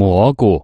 蘑菇。